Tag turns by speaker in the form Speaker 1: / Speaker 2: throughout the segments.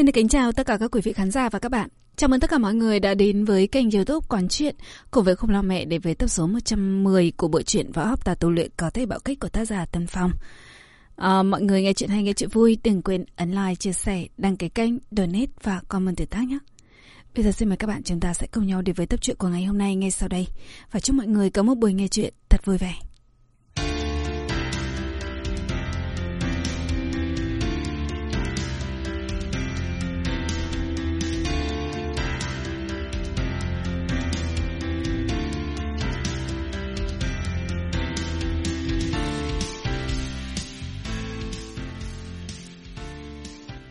Speaker 1: Xin được kính chào tất cả các quý vị khán giả và các bạn. Chào mừng tất cả mọi người đã đến với kênh youtube Quán Chuyện cùng với Không Lo Mẹ để với tập số 110 của bộ truyện Võ học tà tu luyện có thể bạo kích của tác giả Tân Phong. À, mọi người nghe chuyện hay nghe chuyện vui đừng quên ấn like, chia sẻ, đăng ký kênh, donate và comment tương tác nhé. Bây giờ xin mời các bạn chúng ta sẽ cùng nhau đến với tập truyện của ngày hôm nay ngay sau đây. Và chúc mọi người có một buổi nghe chuyện thật vui vẻ.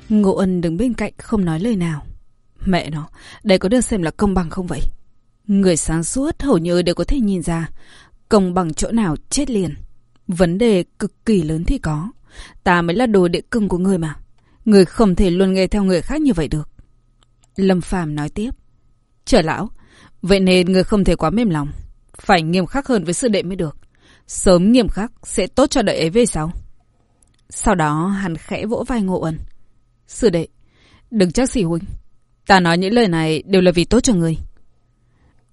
Speaker 1: Ngô ân đứng bên cạnh không nói lời nào. Mẹ nó, đây có được xem là công bằng không vậy? Người sáng suốt hầu như đều có thể nhìn ra công bằng chỗ nào chết liền. Vấn đề cực kỳ lớn thì có. Ta mới là đồ địa cưng của người mà. Người không thể luôn nghe theo người khác như vậy được. Lâm Phàm nói tiếp. Trở lão, vậy nên người không thể quá mềm lòng. Phải nghiêm khắc hơn với sư đệ mới được. Sớm nghiêm khắc sẽ tốt cho đợi ấy về sau. Sau đó hắn khẽ vỗ vai Ngộ Ân. Sư đệ, đừng chắc xỉ huynh. Ta nói những lời này đều là vì tốt cho người.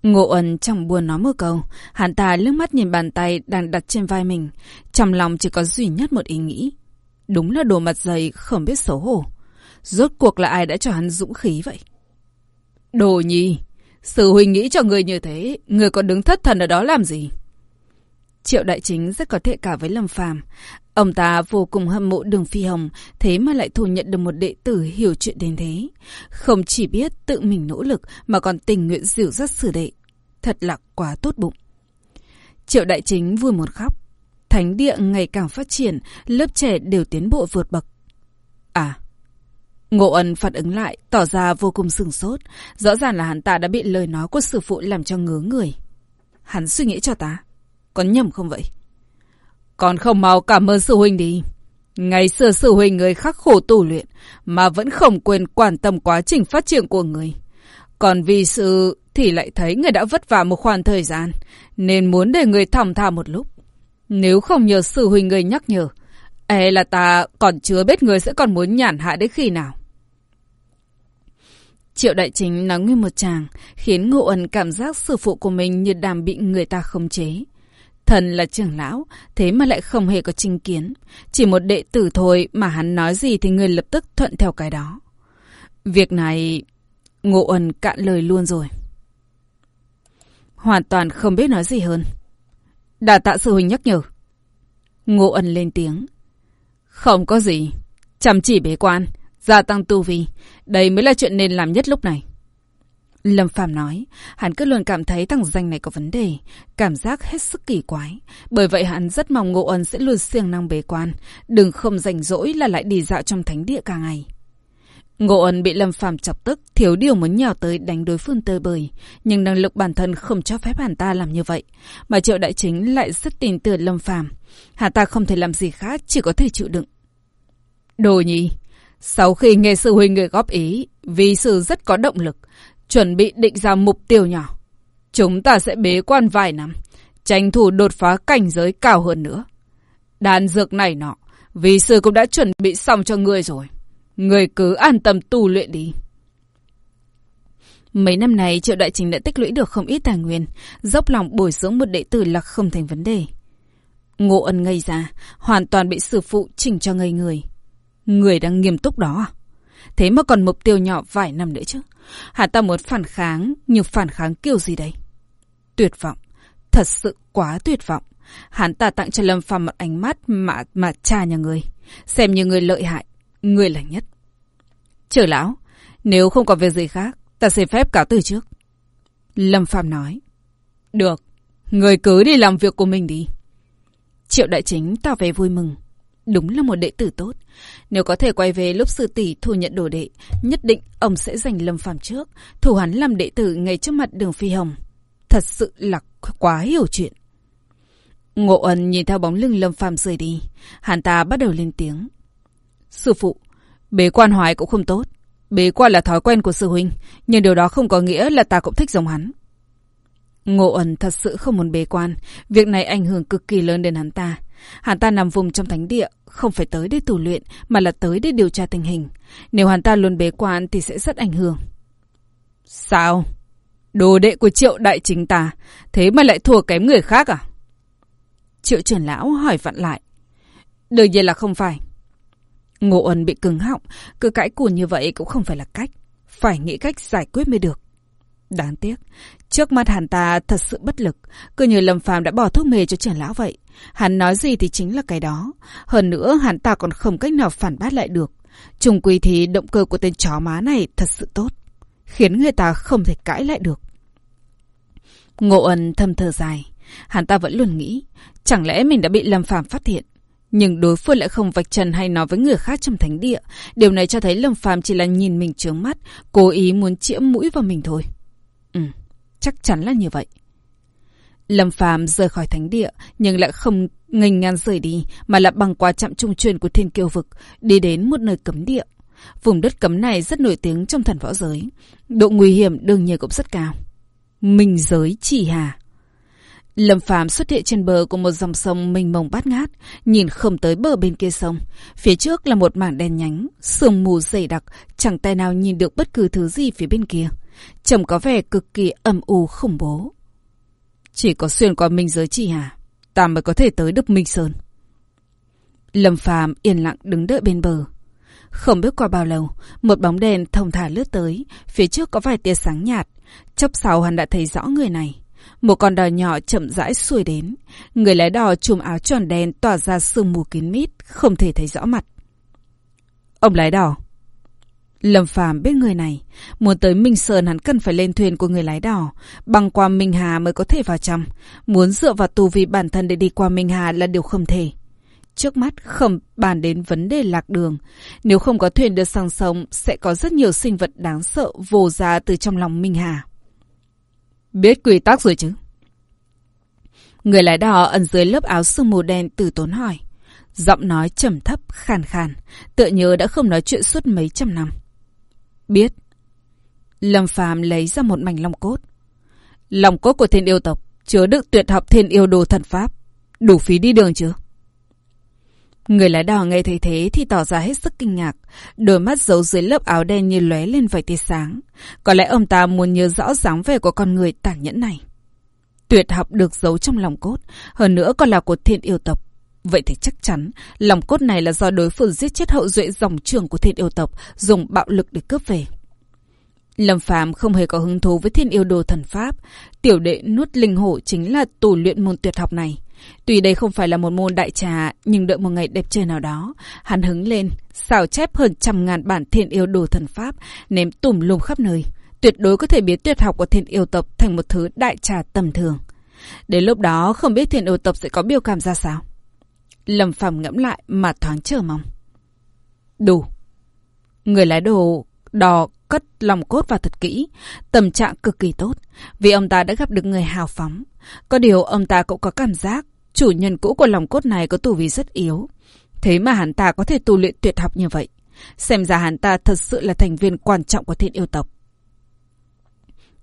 Speaker 1: Ngộ ẩn chẳng buồn nói một câu, hắn ta lướt mắt nhìn bàn tay đang đặt trên vai mình, trong lòng chỉ có duy nhất một ý nghĩ. Đúng là đồ mặt dày, không biết xấu hổ. Rốt cuộc là ai đã cho hắn dũng khí vậy? Đồ nhi, sư huynh nghĩ cho người như thế, người còn đứng thất thần ở đó làm gì? Triệu Đại Chính rất có thiện cả với Lâm Phàm. Ông ta vô cùng hâm mộ Đường Phi Hồng, thế mà lại thu nhận được một đệ tử hiểu chuyện đến thế. Không chỉ biết tự mình nỗ lực mà còn tình nguyện dìu dắt sử đệ. Thật là quá tốt bụng. Triệu Đại Chính vui một khóc. Thánh địa ngày càng phát triển, lớp trẻ đều tiến bộ vượt bậc. À, Ngộ ân phản ứng lại, tỏ ra vô cùng sừng sốt. Rõ ràng là hắn ta đã bị lời nói của sư phụ làm cho ngứa người. Hắn suy nghĩ cho ta. Có nhầm không vậy? Còn không mau cảm ơn sư huynh đi. Ngày xưa sư huynh người khắc khổ tu luyện, mà vẫn không quên quan tâm quá trình phát triển của người. Còn vì sự thì lại thấy người đã vất vả một khoảng thời gian, nên muốn để người thòng thả một lúc. Nếu không nhờ sư huynh người nhắc nhở, e là ta còn chưa biết người sẽ còn muốn nhản hạ đến khi nào. Triệu đại chính nắng nguyên một chàng, khiến ngộ ẩn cảm giác sư phụ của mình như đàm bị người ta khống chế. Thần là trưởng lão, thế mà lại không hề có trình kiến. Chỉ một đệ tử thôi mà hắn nói gì thì người lập tức thuận theo cái đó. Việc này... Ngộ ẩn cạn lời luôn rồi. Hoàn toàn không biết nói gì hơn. Đà tạ sư huynh nhắc nhở. Ngộ ẩn lên tiếng. Không có gì. Chăm chỉ bế quan, gia tăng tu vi. Đây mới là chuyện nên làm nhất lúc này. Lâm Phàm nói, hắn cứ luôn cảm thấy thằng danh này có vấn đề, cảm giác hết sức kỳ quái. Bởi vậy hắn rất mong Ngộ Ân sẽ luôn siêng năng bế quan, đừng không rảnh rỗi là lại đi dạo trong thánh địa cả ngày. Ngộ Ân bị Lâm Phàm chọc tức, thiếu điều muốn nhào tới đánh đối phương tơi bời, nhưng năng lực bản thân không cho phép hắn ta làm như vậy, mà Triệu Đại Chính lại rất tin tưởng Lâm Phàm, hắn ta không thể làm gì khác, chỉ có thể chịu đựng. Đồ nhì, sau khi nghe sư huynh người góp ý, vì sự rất có động lực, chuẩn bị định ra mục tiêu nhỏ. Chúng ta sẽ bế quan vài năm, tranh thủ đột phá cảnh giới cao hơn nữa. Đàn dược này nọ, vì sư cũng đã chuẩn bị xong cho ngươi rồi. Ngươi cứ an tâm tu luyện đi. Mấy năm này Triệu Đại Trình đã tích lũy được không ít tài nguyên, dốc lòng bồi dưỡng một đệ tử là không thành vấn đề. Ngộ ân ngây ra, hoàn toàn bị sư phụ chỉnh cho ngây người. Người đang nghiêm túc đó à? Thế mà còn mục tiêu nhỏ vài năm nữa chứ. Hắn ta muốn phản kháng, nhưng phản kháng kiểu gì đây? Tuyệt vọng. Thật sự quá tuyệt vọng. Hắn ta tặng cho Lâm Phàm một ánh mắt mà mà cha nhà người. Xem như người lợi hại. Người là nhất. Chờ lão, nếu không có việc gì khác, ta xin phép cáo từ trước. Lâm Phàm nói. Được, người cứ đi làm việc của mình đi. Triệu đại chính tỏ vẻ vui mừng. Đúng là một đệ tử tốt. Nếu có thể quay về lúc sư tỷ thu nhận đồ đệ, nhất định ông sẽ giành Lâm Phàm trước, thủ hắn làm đệ tử ngay trước mặt đường Phi Hồng. Thật sự là quá hiểu chuyện. Ngộ ẩn nhìn theo bóng lưng Lâm Phàm rời đi, hắn ta bắt đầu lên tiếng. Sư phụ, bế quan hoài cũng không tốt. Bế quan là thói quen của sư huynh, nhưng điều đó không có nghĩa là ta cũng thích giống hắn. Ngộ ẩn thật sự không muốn bế quan, việc này ảnh hưởng cực kỳ lớn đến hắn ta. Hắn ta nằm vùng trong thánh địa, không phải tới để tù luyện, mà là tới để điều tra tình hình. Nếu hắn ta luôn bế quan thì sẽ rất ảnh hưởng.
Speaker 2: Sao? Đồ đệ của triệu đại chính ta, thế mà lại thua kém người khác à?
Speaker 1: Triệu trưởng lão hỏi vặn lại. Đương nhiên là không phải. Ngô Ân bị cứng họng, cứ cãi cùn như vậy cũng không phải là cách. Phải nghĩ cách giải quyết mới được. Đáng tiếc, trước mắt hắn ta thật sự bất lực, cứ như Lâm Phàm đã bỏ thuốc mê cho trưởng lão vậy. Hắn nói gì thì chính là cái đó. Hơn nữa, hắn ta còn không cách nào phản bác lại được. Trùng quy thì động cơ của tên chó má này thật sự tốt, khiến người ta không thể cãi lại được. Ngộ ẩn thầm thở dài. Hắn ta vẫn luôn nghĩ, chẳng lẽ mình đã bị Lâm Phàm phát hiện. Nhưng đối phương lại không vạch trần hay nói với người khác trong thánh địa. Điều này cho thấy Lâm Phàm chỉ là nhìn mình trướng mắt, cố ý muốn chĩa mũi vào mình thôi. Ừ, chắc chắn là như vậy. Lâm Phàm rời khỏi thánh địa, nhưng lại không nghênh ngang rời đi, mà là bằng qua trạm trung truyền của thiên kiêu vực, đi đến một nơi cấm địa. Vùng đất cấm này rất nổi tiếng trong thần võ giới. Độ nguy hiểm đương nhiên cũng rất cao. Minh giới chỉ hà. Lâm Phàm xuất hiện trên bờ của một dòng sông mênh mông bát ngát, nhìn không tới bờ bên kia sông. Phía trước là một mảng đen nhánh, sương mù dày đặc, chẳng tay nào nhìn được bất cứ thứ gì phía bên kia. Trông có vẻ cực kỳ âm u khủng bố. Chỉ có xuyên qua minh giới chỉ hà, ta mới có thể tới Đức Minh Sơn. Lâm Phàm yên lặng đứng đợi bên bờ. Không biết qua bao lâu, một bóng đèn thông thả lướt tới, phía trước có vài tia sáng nhạt. Chốc sau hắn đã thấy rõ người này. Một con đò nhỏ chậm rãi xuôi đến. Người lái đò trùm áo tròn đen tỏa ra sương mù kín mít, không thể thấy rõ mặt. Ông lái đò. Lâm Phàm biết người này, muốn tới Minh Sơn hắn cần phải lên thuyền của người lái đò, băng qua Minh Hà mới có thể vào trong. Muốn dựa vào tù vì bản thân để đi qua Minh Hà là điều không thể. Trước mắt không bàn đến vấn đề lạc đường. Nếu không có thuyền đưa sang sông, sẽ có rất nhiều sinh vật đáng sợ vồ ra từ trong lòng Minh Hà. Biết quy tắc rồi chứ? Người lái đò ẩn dưới lớp áo sương mù đen từ tốn hỏi. Giọng nói trầm thấp, khàn khàn, tựa nhớ đã không nói chuyện suốt mấy trăm năm. Biết. Lâm Phàm lấy ra một mảnh long cốt. Long cốt của thiên yêu tộc, chứa đựng tuyệt học thiên yêu đồ thần pháp. Đủ phí đi đường chưa? Người lái đò nghe thấy thế thì tỏ ra hết sức kinh ngạc, đôi mắt giấu dưới lớp áo đen như lóe lên vài tia sáng. Có lẽ ông ta muốn nhớ rõ dáng vẻ của con người tàn nhẫn này. Tuyệt học được giấu trong lòng cốt, hơn nữa còn là của thiên yêu tộc. Vậy thì chắc chắn, lòng cốt này là do đối phương giết chết hậu duệ dòng trưởng của thiên yêu tộc, dùng bạo lực để cướp về. Lâm Phàm không hề có hứng thú với thiên yêu đồ thần pháp. Tiểu đệ nuốt linh hổ chính là tù luyện môn tuyệt học này. Tuy đây không phải là một môn đại trà, nhưng đợi một ngày đẹp trời nào đó, hắn hứng lên, xào chép hơn trăm ngàn bản thiên yêu đồ thần pháp, ném tùm lum khắp nơi. Tuyệt đối có thể biến tuyệt học của thiên yêu tộc thành một thứ đại trà tầm thường. Đến lúc đó, không biết thiên yêu tộc sẽ có biểu cảm ra sao. Lâm Phàm ngẫm lại mà thoáng chờ mong. Đủ. Người lái đồ đò cất lòng cốt vào thật kỹ, tâm trạng cực kỳ tốt, vì ông ta đã gặp được người hào phóng. Có điều ông ta cũng có cảm giác chủ nhân cũ của lòng cốt này có tu vi rất yếu. Thế mà hắn ta có thể tu luyện tuyệt học như vậy. Xem ra hắn ta thật sự là thành viên quan trọng của thiên yêu tộc.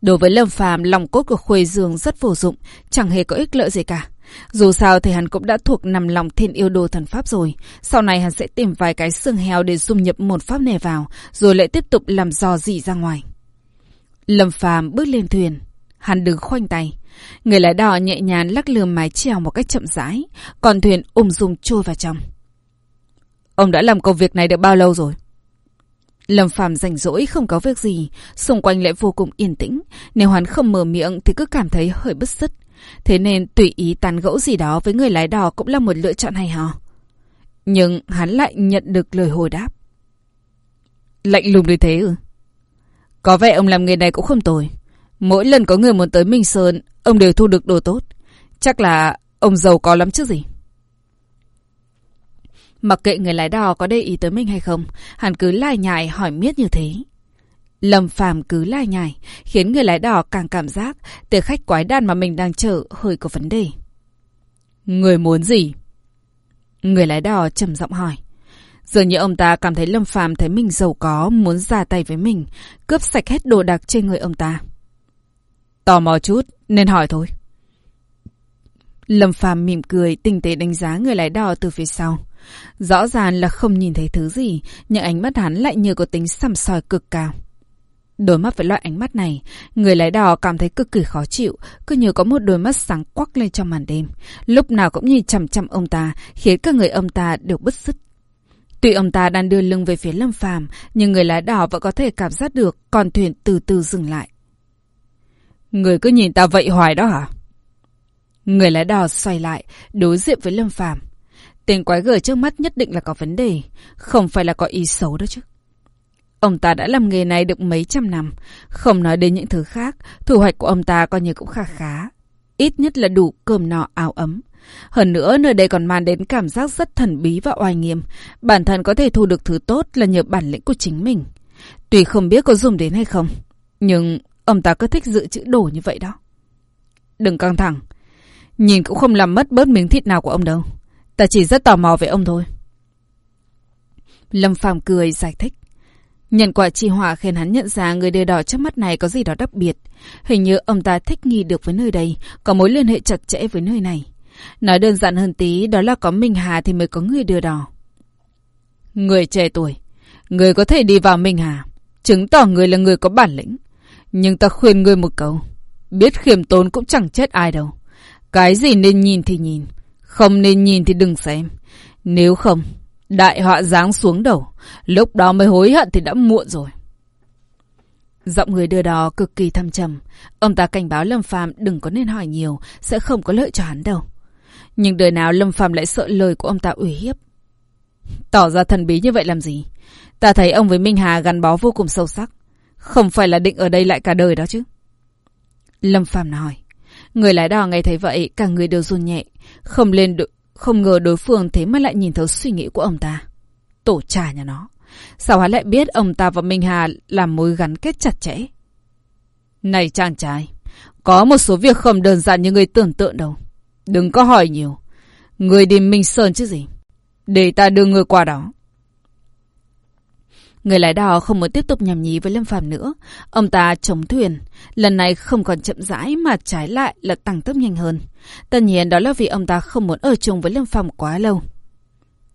Speaker 1: Đối với Lâm Phàm, lòng cốt của Khuê Dương rất vô dụng, chẳng hề có ích lợi gì cả. Dù sao thì hắn cũng đã thuộc nằm lòng thiên yêu đồ thần pháp rồi. Sau này hắn sẽ tìm vài cái xương heo để dung nhập một pháp này vào, rồi lại tiếp tục làm dò dỉ ra ngoài. Lâm Phàm bước lên thuyền. Hắn đứng khoanh tay. Người lái đò nhẹ nhàng lắc lừa mái chèo một cách chậm rãi, còn thuyền ung dung trôi vào trong. Ông đã làm công việc này được bao lâu rồi? Lâm Phàm rảnh rỗi không có việc gì, xung quanh lại vô cùng yên tĩnh, nếu hắn không mở miệng thì cứ cảm thấy hơi bứt rứt. Thế nên tùy ý tán gẫu gì đó với người lái đò cũng là một lựa chọn hay ho. Nhưng hắn lại nhận được lời hồi đáp. Lạnh lùng như thế ừ. Có vẻ ông làm nghề này cũng không tồi. Mỗi lần có người muốn tới Minh Sơn, ông đều thu được đồ tốt. Chắc là ông giàu có lắm chứ gì. Mặc kệ người lái đò có để ý tới mình hay không, hắn cứ lai nhại hỏi miết như thế. Lâm Phàm cứ lai nhải, khiến người lái đò càng cảm giác từ khách quái đàn mà mình đang chở hơi có vấn đề. Người muốn gì? Người lái đò trầm giọng hỏi. Dường như ông ta cảm thấy Lâm Phàm thấy mình giàu có, muốn ra tay với mình, cướp sạch hết đồ đạc trên người ông ta. Tò mò chút, nên hỏi thôi. Lâm Phàm mỉm cười, tinh tế đánh giá người lái đò từ phía sau. Rõ ràng là không nhìn thấy thứ gì, nhưng ánh mắt hắn lại như có tính săm soi cực cao. Đối mắt với loại ánh mắt này, người lái đò cảm thấy cực kỳ khó chịu, cứ như có một đôi mắt sáng quắc lên trong màn đêm. Lúc nào cũng nhìn chằm chằm ông ta, khiến các người ông ta đều bứt rứt. Tuy ông ta đang đưa lưng về phía Lâm Phàm, nhưng người lái đò vẫn có thể cảm giác được con thuyền từ từ dừng lại. Người cứ nhìn ta vậy hoài đó hả? Người lái đò xoay lại, đối diện với Lâm Phàm. Tên quái gở trước mắt nhất định là có vấn đề, không phải là có ý xấu đó chứ. Ông ta đã làm nghề này được mấy trăm năm, không nói đến những thứ khác, thu hoạch của ông ta coi như cũng khá khá. Ít nhất là đủ cơm nọ áo ấm. Hơn nữa, nơi đây còn mang đến cảm giác rất thần bí và oai nghiêm. Bản thân có thể thu được thứ tốt là nhờ bản lĩnh của chính mình. Tuy không biết có dùng đến hay không, nhưng ông ta cứ thích dự trữ đồ như vậy đó. Đừng căng thẳng. Nhìn cũng không làm mất bớt miếng thịt nào của ông đâu. Ta chỉ rất tò mò về ông thôi. Lâm Phàm cười giải thích. Nhân quả chi họa khiến hắn nhận ra người đưa đỏ trước mắt này có gì đó đặc biệt. Hình như ông ta thích nghi được với nơi đây, có mối liên hệ chặt chẽ với nơi này. Nói đơn giản hơn tí, đó là có Minh Hà thì mới có người đưa đỏ. Người trẻ tuổi, người có thể đi vào Minh Hà, chứng tỏ người là người có bản lĩnh. Nhưng ta khuyên người một câu, biết khiêm tốn cũng chẳng chết ai đâu. Cái gì nên nhìn thì nhìn, không nên nhìn thì đừng xem. Nếu không, đại họa giáng xuống đầu, lúc đó mới hối hận thì đã muộn rồi. Giọng người đưa đò cực kỳ thâm trầm. Ông ta cảnh báo Lâm Phàm đừng có nên hỏi nhiều, sẽ không có lợi cho hắn đâu. Nhưng đời nào Lâm Phàm lại sợ lời của ông ta ủy hiếp. Tỏ ra thần bí như vậy làm gì? Ta thấy ông với Minh Hà gắn bó vô cùng sâu sắc. Không phải là định ở đây lại cả đời đó chứ. Lâm Phàm nói. Người lái đò nghe thấy vậy, cả người đều run nhẹ. Không lên được, không ngờ đối phương thế mà lại nhìn thấu suy nghĩ của ông ta. Tổ trà nhà nó. Sao hắn lại biết ông ta và Minh Hà làm mối gắn kết chặt chẽ? Này chàng trai, có một số việc không đơn giản như người tưởng tượng đâu. Đừng có hỏi nhiều. Người đi Minh Sơn chứ gì. Để ta đưa người qua đó. Người lái đò không muốn tiếp tục nhầm nhí với Lâm Phàm nữa. Ông ta chống thuyền. Lần này không còn chậm rãi mà trái lại là tăng tốc nhanh hơn. Tất nhiên đó là vì ông ta không muốn ở chung với Lâm Phàm quá lâu.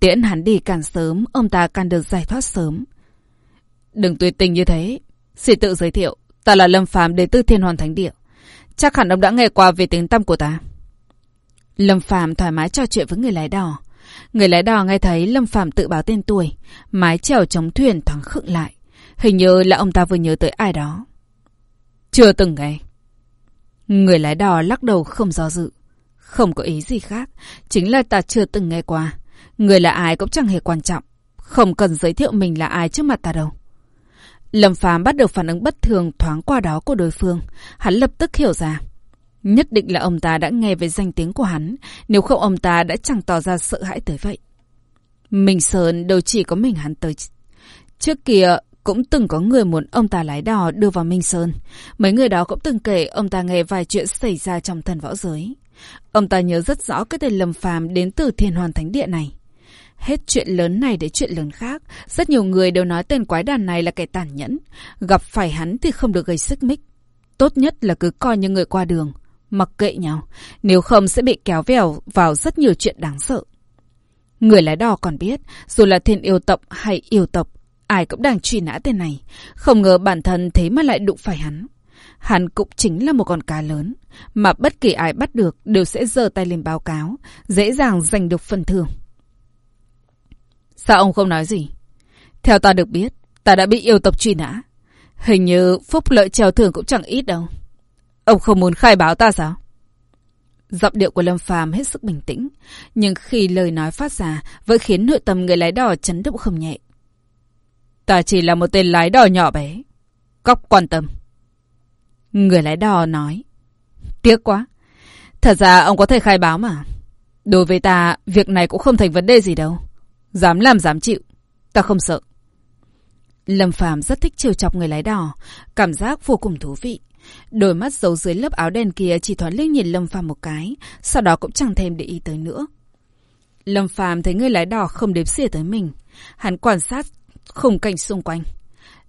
Speaker 1: Tiễn hắn đi càng sớm, ông ta càng được giải thoát sớm. Đừng tuyệt tình như thế. Xin tự giới thiệu, ta là Lâm Phàm đến từ Thiên Hoàn Thánh Địa. Chắc hẳn ông đã nghe qua về tiếng tâm của ta. Lâm Phàm thoải mái trò chuyện với người lái đò. Người lái đò nghe thấy Lâm phạm tự báo tên tuổi, mái chèo chống thuyền thoáng khựng lại. Hình như là ông ta vừa nhớ tới ai đó. Chưa từng nghe. Người lái đò lắc đầu không do dự. Không có ý gì khác, chính là ta chưa từng nghe qua. Người là ai cũng chẳng hề quan trọng. Không cần giới thiệu mình là ai trước mặt ta đâu. Lâm Phàm bắt được phản ứng bất thường thoáng qua đó của đối phương. Hắn lập tức hiểu ra. Nhất định là ông ta đã nghe về danh tiếng của hắn, nếu không ông ta đã chẳng tỏ ra sợ hãi tới vậy. Minh Sơn đâu chỉ có mình hắn tới. Trước kia cũng từng có người muốn ông ta lái đò đưa vào Minh Sơn. Mấy người đó cũng từng kể ông ta nghe vài chuyện xảy ra trong thần võ giới. Ông ta nhớ rất rõ cái tên Lâm Phàm đến từ Thiên Hoàn Thánh Địa này. Hết chuyện lớn này đến chuyện lớn khác, rất nhiều người đều nói tên quái đàn này là kẻ tàn nhẫn. Gặp phải hắn thì không được gây sức mích. Tốt nhất là cứ coi như người qua đường, mặc kệ nhau, nếu không sẽ bị kéo vèo vào rất nhiều chuyện đáng sợ. Người lái đò còn biết, dù là thiên yêu tộc hay yêu tộc, ai cũng đang truy nã tên này. Không ngờ bản thân thế mà lại đụng phải hắn. Hắn cũng chính là một con cá lớn, mà bất kỳ ai bắt được đều sẽ giơ tay lên báo cáo, dễ dàng giành được phần thưởng. Sao ông không nói gì? Theo ta được biết, ta đã bị yêu tộc truy nã. Hình như phúc lợi treo thưởng cũng chẳng ít đâu. Ông không muốn khai báo ta sao? Giọng điệu của Lâm Phàm hết sức bình tĩnh, nhưng khi lời nói phát ra vẫn khiến nội tâm người lái đò chấn động không nhẹ. Ta chỉ là một tên lái đò nhỏ bé. Cóc quan tâm. Người lái đò nói. Tiếc quá. Thật ra ông có thể khai báo mà. Đối với ta, việc này cũng không thành vấn đề gì đâu. Dám làm dám chịu. Ta không sợ. Lâm Phàm rất thích chiều chọc người lái đò, cảm giác vô cùng thú vị. Đôi mắt giấu dưới lớp áo đen kia chỉ thoáng liếc nhìn Lâm Phàm một cái, sau đó cũng chẳng thêm để ý tới nữa. Lâm Phàm thấy người lái đò không đếm xỉa tới mình, hắn quan sát khung cảnh xung quanh.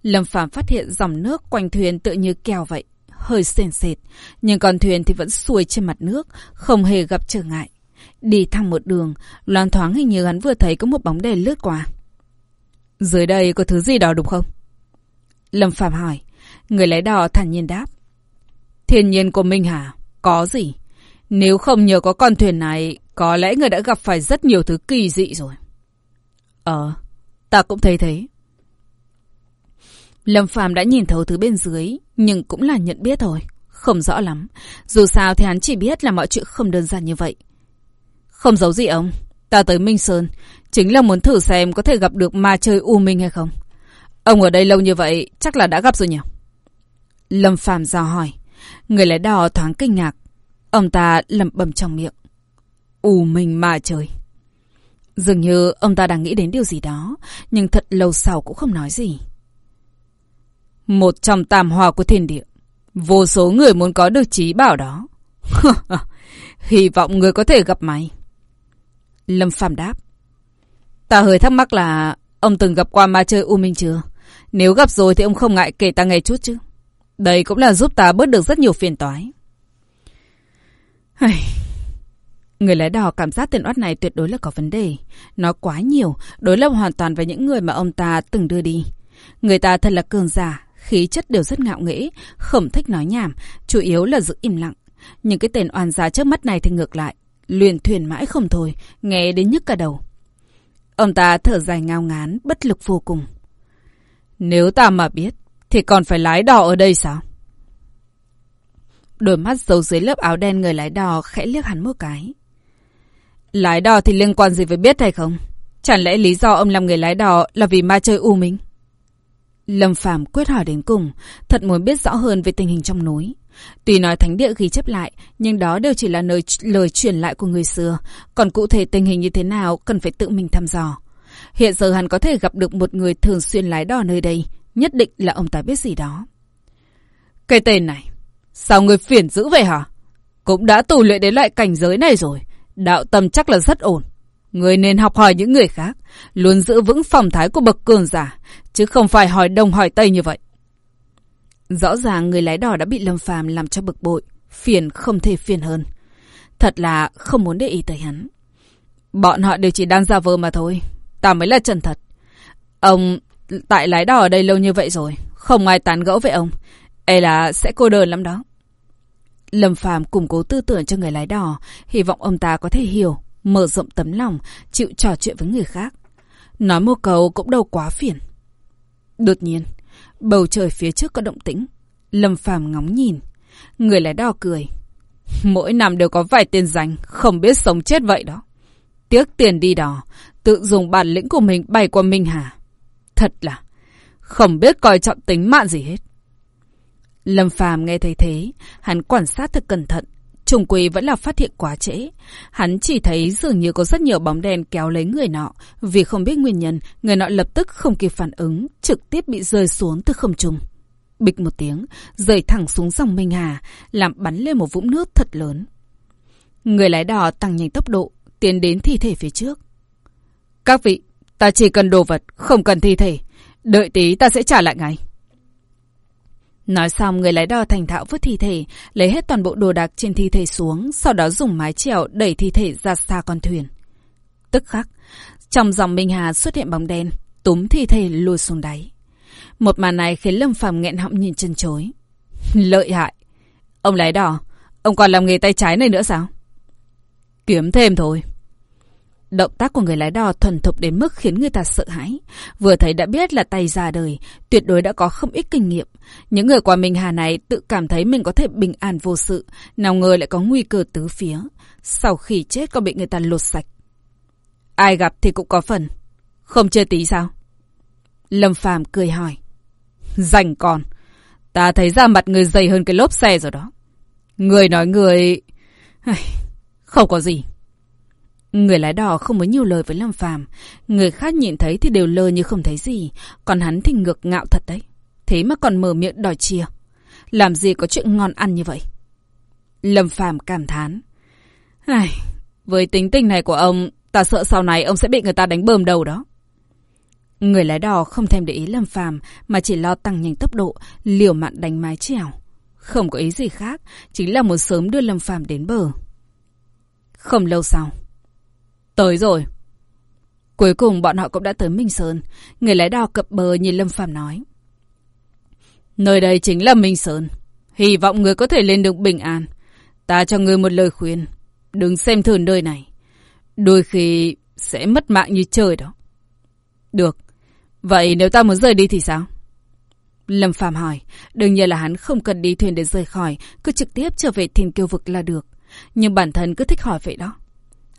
Speaker 1: Lâm Phàm phát hiện dòng nước quanh thuyền tự như kèo vậy, hơi sền sệt, nhưng con thuyền thì vẫn xuôi trên mặt nước, không hề gặp trở ngại. Đi thẳng một đường, loan thoáng hình như hắn vừa thấy có một bóng đèn lướt qua. Dưới đây có thứ gì đó đúng không? Lâm Phạm hỏi. Người lái đò thản nhiên đáp. Thiên nhiên của Minh Hà, có gì? Nếu không nhờ có con thuyền này, có lẽ người đã gặp phải rất nhiều thứ kỳ dị rồi. Ờ, ta cũng thấy thế. Lâm Phàm đã nhìn thấu thứ bên dưới, nhưng cũng là nhận biết thôi. Không rõ lắm. Dù sao thì hắn chỉ biết là mọi chuyện không đơn giản như vậy. Không giấu gì ông. Ta tới Minh Sơn, chính là muốn thử xem có thể gặp được ma chơi U Minh hay không. Ông ở đây lâu như vậy, chắc là đã gặp rồi nhỉ? Lâm Phàm dò hỏi. Người lái đò thoáng kinh ngạc. Ông ta lẩm bẩm trong miệng. U Minh ma chơi. Dường như ông ta đang nghĩ đến điều gì đó, nhưng thật lâu sau cũng không nói gì. Một trong tam hòa của thiên địa. Vô số người muốn có được trí bảo đó. Hy vọng người có thể gặp mày. Lâm Phàm đáp. Ta hơi thắc mắc là ông từng gặp qua ma chơi U Minh chưa? Nếu gặp rồi thì ông không ngại kể ta nghe chút chứ. Đây cũng là giúp ta bớt được rất nhiều phiền toái. Người lái đò cảm giác tên oát này tuyệt đối là có vấn đề. Nó quá nhiều, đối lập hoàn toàn với những người mà ông ta từng đưa đi. Người ta thật là cường giả, khí chất đều rất ngạo nghễ, không thích nói nhảm, chủ yếu là giữ im lặng. Nhưng cái tên oan gia trước mắt này thì ngược lại, luyện thuyền mãi không thôi, nghe đến nhức cả đầu. Ông ta thở dài ngao ngán, bất lực vô cùng. Nếu ta mà biết, thì còn phải lái đò ở đây sao? Đôi mắt giấu dưới lớp áo đen người lái đò khẽ liếc hắn một cái. Lái đò thì liên quan gì với biết hay không? Chẳng lẽ lý do ông làm người lái đò là vì ma chơi u minh? Lâm Phàm quyết hỏi đến cùng, thật muốn biết rõ hơn về tình hình trong núi. Tuy nói thánh địa ghi chép lại, nhưng đó đều chỉ là lời, lời truyền lại của người xưa. Còn cụ thể tình hình như thế nào cần phải tự mình thăm dò. Hiện giờ hắn có thể gặp được một người thường xuyên lái đò nơi đây. Nhất định là ông ta biết gì đó. Cái tên này, sao người phiền dữ vậy hả? Cũng đã tù luyện đến loại cảnh giới này rồi. Đạo tâm chắc là rất ổn. Người nên học hỏi những người khác, luôn giữ vững phong thái của bậc cường giả, chứ không phải hỏi đông hỏi tây như vậy. Rõ ràng người lái đò đã bị Lâm Phàm làm cho bực bội, phiền không thể phiền hơn. Thật là không muốn để ý tới hắn. Bọn họ đều chỉ đang giả vờ mà thôi, ta mới là chân thật. Ông tại lái đò ở đây lâu như vậy rồi, không ai tán gẫu với ông, e là sẽ cô đơn lắm đó. Lâm Phàm củng cố tư tưởng cho người lái đò, hy vọng ông ta có thể hiểu, mở rộng tấm lòng, chịu trò chuyện với người khác. Nói một câu cũng đâu quá phiền. Đột nhiên, bầu trời phía trước có động tĩnh. Lâm Phàm ngóng nhìn. Người lái đò cười. Mỗi năm đều có vài tiền dành, không biết sống chết vậy đó. Tiếc tiền đi đò, tự dùng bản lĩnh của mình bay qua Minh Hà. Thật là không biết coi trọng tính mạng gì hết. Lâm Phàm nghe thấy thế, hắn quan sát thật cẩn thận, trùng quỳ vẫn là phát hiện quá trễ. Hắn chỉ thấy dường như có rất nhiều bóng đèn kéo lấy người nọ. Vì không biết nguyên nhân, người nọ lập tức không kịp phản ứng, trực tiếp bị rơi xuống từ không trung. Bịch một tiếng, rơi thẳng xuống dòng Minh Hà, làm bắn lên một vũng nước thật lớn. Người lái đò tăng nhanh tốc độ, tiến đến thi thể phía trước. Các vị, ta chỉ cần đồ vật, không cần thi thể. Đợi tí ta sẽ trả lại ngay. Nói xong người lái đò thành thạo vứt thi thể, lấy hết toàn bộ đồ đạc trên thi thể xuống, sau đó dùng mái chèo đẩy thi thể ra xa con thuyền. Tức khắc, trong dòng Minh Hà xuất hiện bóng đen, túm thi thể lùi xuống đáy. Một màn này khiến Lâm Phàm nghẹn họng nhìn chân chối. Lợi hại. Ông lái đò, ông còn làm nghề tay trái này nữa sao? Kiếm thêm thôi. Động tác của người lái đò thuần thục đến mức khiến người ta sợ hãi. Vừa thấy đã biết là tay già đời, tuyệt đối đã có không ít kinh nghiệm. Những người qua Minh Hà này tự cảm thấy mình có thể bình an vô sự, nào ngờ lại có nguy cơ tứ phía. Sau khi chết còn bị người ta lột sạch. Ai gặp thì cũng có phần. Không chơi tí sao? Lâm Phàm cười hỏi. Dành còn. Ta thấy da mặt người dày hơn cái lốp xe rồi đó. Người nói người... Không có gì. Người lái đò không muốn nhiều lời với Lâm Phàm, người khác nhìn thấy thì đều lơ như không thấy gì, còn hắn thì ngược ngạo thật đấy. Thế mà còn mở miệng đòi chia. Làm gì có chuyện ngon ăn như vậy? Lâm Phàm cảm thán. Ai, với tính tình này của ông, ta sợ sau này ông sẽ bị người ta đánh bơm đầu đó. Người lái đò không thèm để ý Lâm Phàm mà chỉ lo tăng nhanh tốc độ, liều mạng đánh mái chèo. Không có ý gì khác, chính là muốn sớm đưa Lâm Phàm đến bờ. Không lâu sau. Tới rồi. Cuối cùng bọn họ cũng đã tới Minh Sơn. Người lái đò cập bờ nhìn Lâm Phàm nói. Nơi đây chính là Minh Sơn. Hy vọng người có thể lên được bình an. Ta cho người một lời khuyên. Đừng xem thường nơi này. Đôi khi sẽ mất mạng như trời đó. Được. Vậy nếu ta muốn rời đi thì sao? Lâm Phàm hỏi. Đương nhiên là hắn không cần đi thuyền để rời khỏi. Cứ trực tiếp trở về thiên kiêu vực là được. Nhưng bản thân cứ thích hỏi vậy đó.